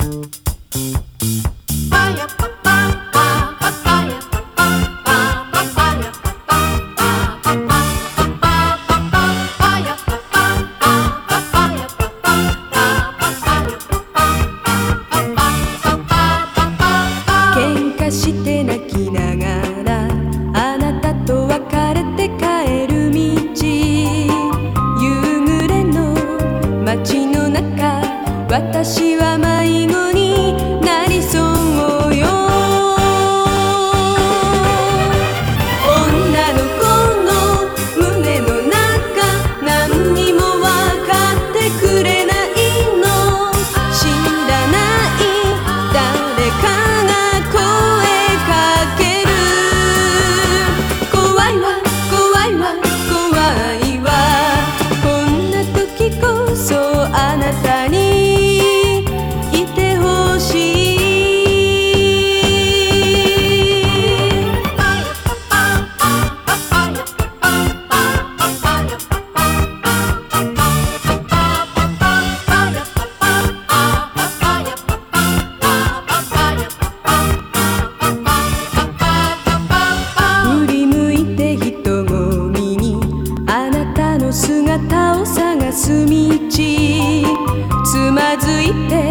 喧嘩して泣きな迷子 dijiste